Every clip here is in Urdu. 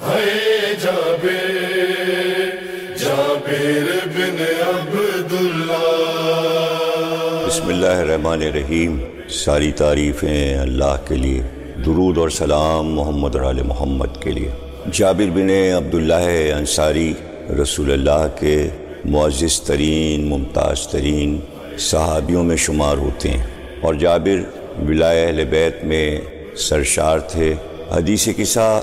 ہے جابر جابر بن عبداللہ۔ بسم اللہ الرحمن الرحیم۔ ساری تعریفیں اللہ کے لیے، درود اور سلام محمد علیہ محمد کے لیے۔ جابر بن عبداللہ انصاری، رسول اللہ کے معزز ترین، ممتاز ترین صحابیوں میں شمار ہوتے ہیں۔ اور جابر ولائے اہل بیت میں سرشار تھے۔ حدیث قصہ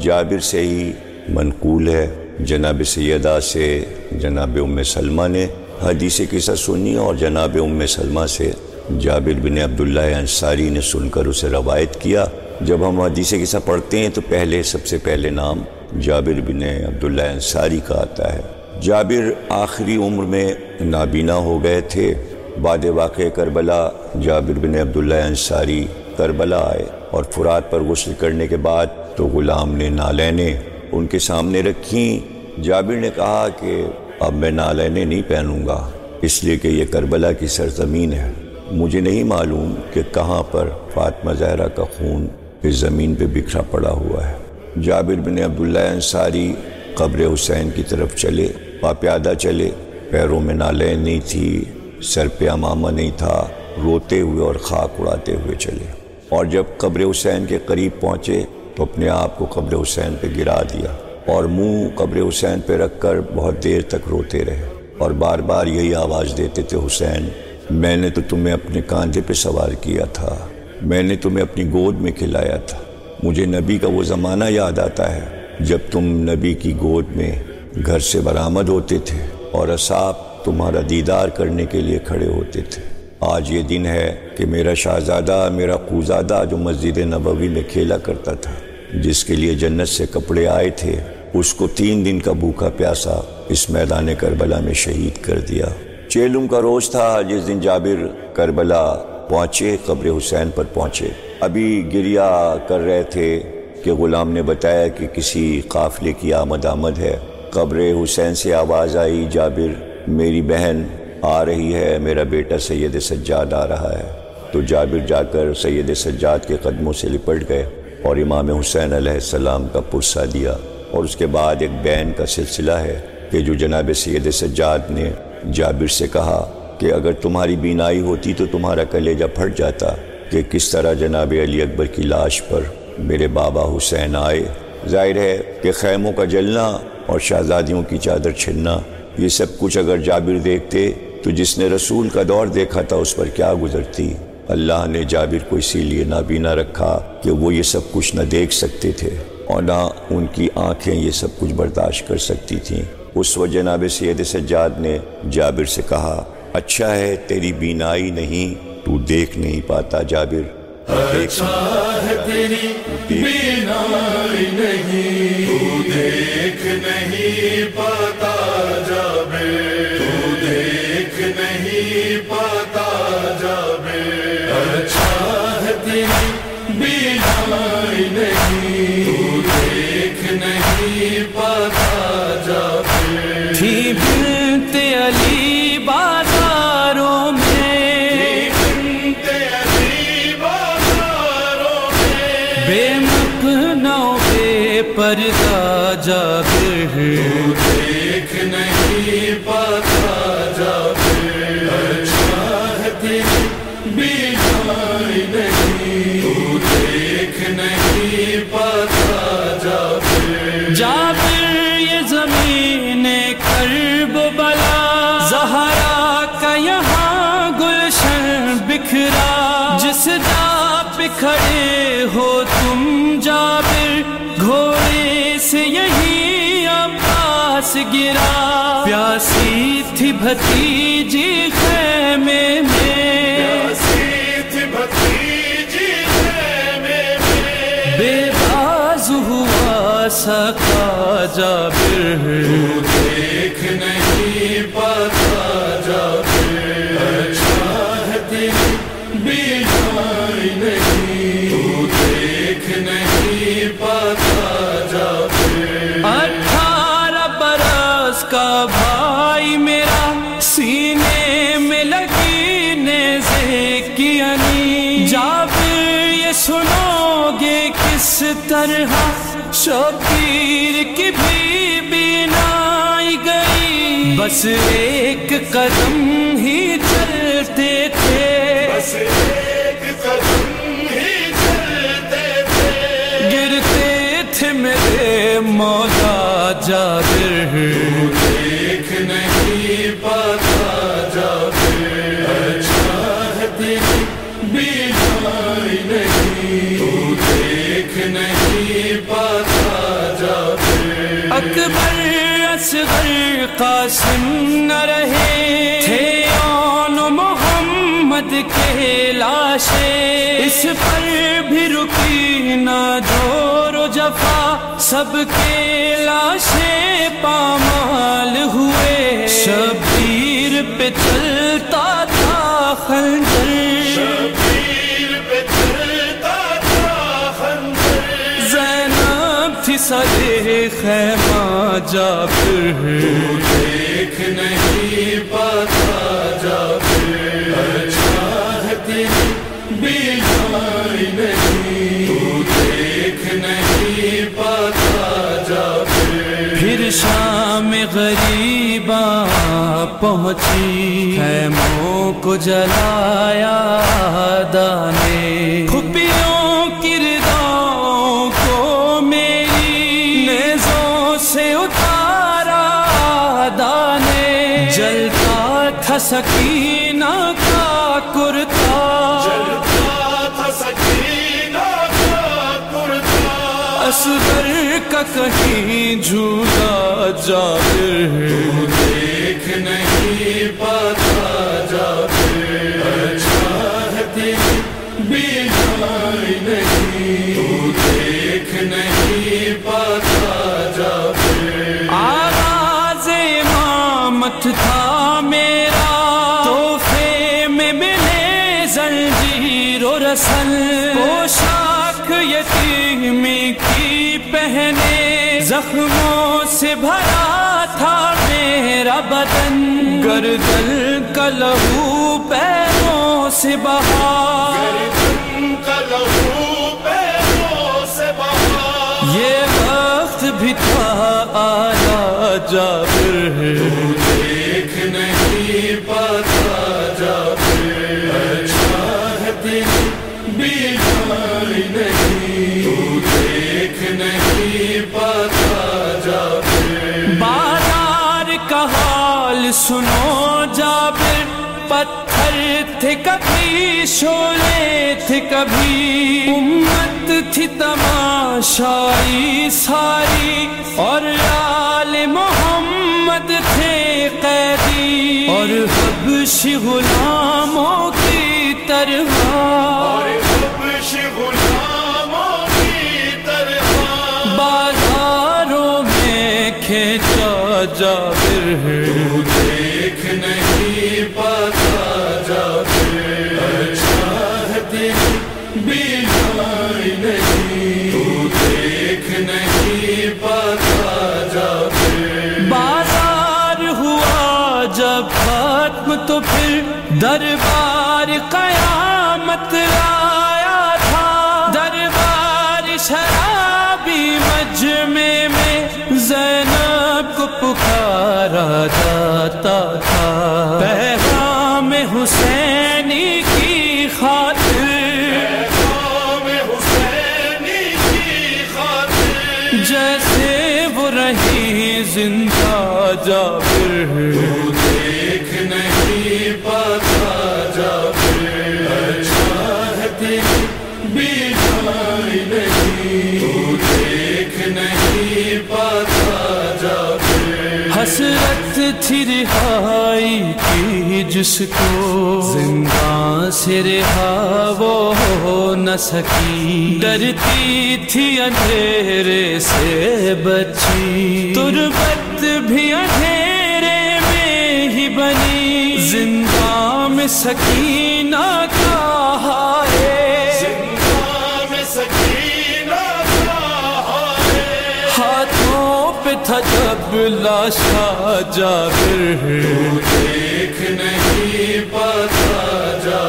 جابر سے ہی منقول ہے، جناب سیدہ سے جناب ام سلمہ نے حدیث قصہ سنی اور جناب ام سلمہ سے جابر بن عبداللہ انصاری نے سن کر اسے روایت کیا۔ جب ہم حدیث قصہ پڑھتے ہیں تو پہلے سب سے پہلے نام جابر بن عبداللہ انصاری کا آتا ہے۔ جابر آخری عمر میں نابینا ہو گئے تھے۔ بعد واقع کربلا جابر بن عبداللہ انصاری کربلا آئے اور فرات پر غسل کرنے کے بعد تو غلام نے نالینیں ان کے سامنے رکھیں۔ جابر نے کہا کہ اب میں نالینیں نہیں پہنوں گا، اس لیے کہ یہ کربلا کی سرزمین ہے۔ مجھے نہیں معلوم کہ کہاں پر فاطمہ زہرہ کا خون اس زمین پہ بکھرا پڑا ہوا ہے۔ جابر بن عبداللہ انصاری قبر حسین کی طرف چلے پاپیادہ چلے۔ پیروں میں نالین نہیں تھی، سر پہ امامہ نہیں تھا، روتے ہوئے اور خاک اڑاتے ہوئے چلے۔ اور جب قبر حسین کے قریب پہنچے تو اپنے آپ کو قبر حسین پہ گرا دیا اور منہ قبر حسین پہ رکھ کر بہت دیر تک روتے رہے اور بار بار یہی آواز دیتے تھے، حسین، میں نے تو تمہیں اپنے کاندھے پہ سوار کیا تھا، میں نے تمہیں اپنی گود میں کھلایا تھا۔ مجھے نبی کا وہ زمانہ یاد آتا ہے جب تم نبی کی گود میں گھر سے برآمد ہوتے تھے اور اصاب تمہارا دیدار کرنے کے لیے کھڑے ہوتے تھے۔ آج یہ دن ہے کہ میرا شہزادہ، میرا قوزادہ جو مسجد نبوی میں کھیلا کرتا تھا، جس کے لیے جنت سے کپڑے آئے تھے، اس کو تین دن کا بھوکا پیاسا اس میدان کربلا میں شہید کر دیا۔ چیلم کا روز تھا، جس دن جابر کربلا پہنچے، قبر حسین پر پہنچے۔ ابھی گریا کر رہے تھے کہ غلام نے بتایا کہ کسی قافلے کی آمد آمد ہے۔ قبر حسین سے آواز آئی، جابر، میری بہن آ رہی ہے، میرا بیٹا سید سجاد آ رہا ہے۔ تو جابر جا کر سید سجاد کے قدموں سے لپٹ گئے اور امام حسین علیہ السلام کا پرسہ دیا۔ اور اس کے بعد ایک بین کا سلسلہ ہے کہ جو جناب سید سجاد نے جابر سے کہا کہ اگر تمہاری بینائی ہوتی تو تمہارا کلیجہ پھٹ جاتا کہ کس طرح جناب علی اکبر کی لاش پر میرے بابا حسین آئے۔ ظاہر ہے کہ خیموں کا جلنا اور شہزادیوں کی چادر چھننا، یہ سب کچھ اگر جابر دیکھتے تو جس نے رسول کا دور دیکھا تھا اس پر کیا گزرتی؟ اللہ نے جابر کو اسی لیے نابینا رکھا کہ وہ یہ سب کچھ نہ دیکھ سکتے تھے اور نہ ان کی آنکھیں یہ سب کچھ برداشت کر سکتی تھیں۔ اس وقت جناب سید سجاد نے جابر سے کہا اچھا ہے، تیری بینائی نہیں، تو دیکھ نہیں پاتا جابر۔ اچھا ہے تیری بینائی نہیں، تو دیکھ نہیں پاتا۔ پردہ جابر دیکھ نہیں پاتا جابر اچھا ہے تیری نہیں تو دیکھ نہیں پاتا جابر جابر یہ زمین کرب بلا۔ زہرا کا یہاں گلشن بکھرا۔ جس جا پہ گرا۔ پیاسی تھی بھتیجی خیمے میں۔ بھتیجی خیمے میں۔ بے باز ہوا سکا جابر۔ دیکھ نہیں پاتا طرح شبیر کی بھی بینائی گئی۔ بس ایک قدم ہی چلتے تھے۔ بس ایک قدم ہی چلتے تھے۔ گرتے تھے میرے مولا جابر۔ اکبر، اصغر، قاسم نہ رہے۔ تھے اون محمد کے لاشے۔ اس پر بھی رکی نہ جور و جفا۔ سب کے لاشے پامال ہوئے۔ شبیر پہ خیمہ جابر دیکھ نہیں پاتا جابر اچھا ہے۔ تیری بیماری نہیں دیکھ نہیں پاتا جابر پھر شام غریباں پہنچی۔ خیموں کو جلایا دانے۔ کھپیوں سے اتارا دانے۔ جلتا تھا سکینہ کا کرتا۔ تھا سکینہ کا کرتا۔ اصغر کا کہیں جھولا جابر دیکھ نہیں پاتا۔ یتیمی کی پہنے زخموں سے بھرا تھا میرا بدن۔ گردن کا لہو پیروں سے بہا۔ یہ وقت بھی تھا آیا جابر دیکھ نہیں پاتا سنو جابر پتھر تھے کبھی شولے تھے کبھی۔ امت تھی تماشائی ساری، اور آل محمد تھے قیدی۔ اور حبشی غلاموں کی طرح۔ کھینچا جابر تو دیکھ نہیں پاتا جابر اچھا جب ختم تو پھر دربار قیامت لایا زینب کو پکارا جاتا تھا۔ پیغام حسینی کی خاطر۔ قوم حسینی کی خاطر۔ جیسے وہ رہی زندہ جابر۔ تو دیکھ نہیں پاتا۔ حسرت تھی رہائی کی جس کو زندہ سے رہا وہ ہو نہ سکی۔ ڈرتی تھی اندھیرے سے بچی۔ تربت بھی اندھیرے میں ہی بنی۔ زندہ میں سکینہ کا قبلہ شاہ دیکھ نہیں پتا جا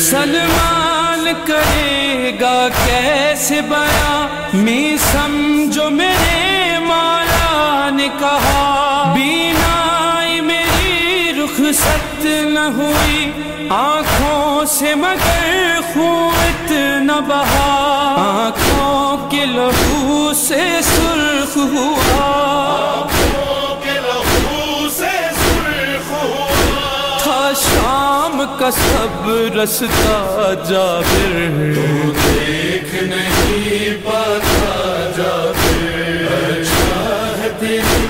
سلمان کرے گا کیسے بیاں میسم نہ ہوئی آنکھوں سے مگر خوت نہ بہا۔ آنکھوں کے لہو سے سرخ ہوا۔ تھا شام کا سب رستا جابر دیکھ نہیں پاتا جا اچھا ہے تیری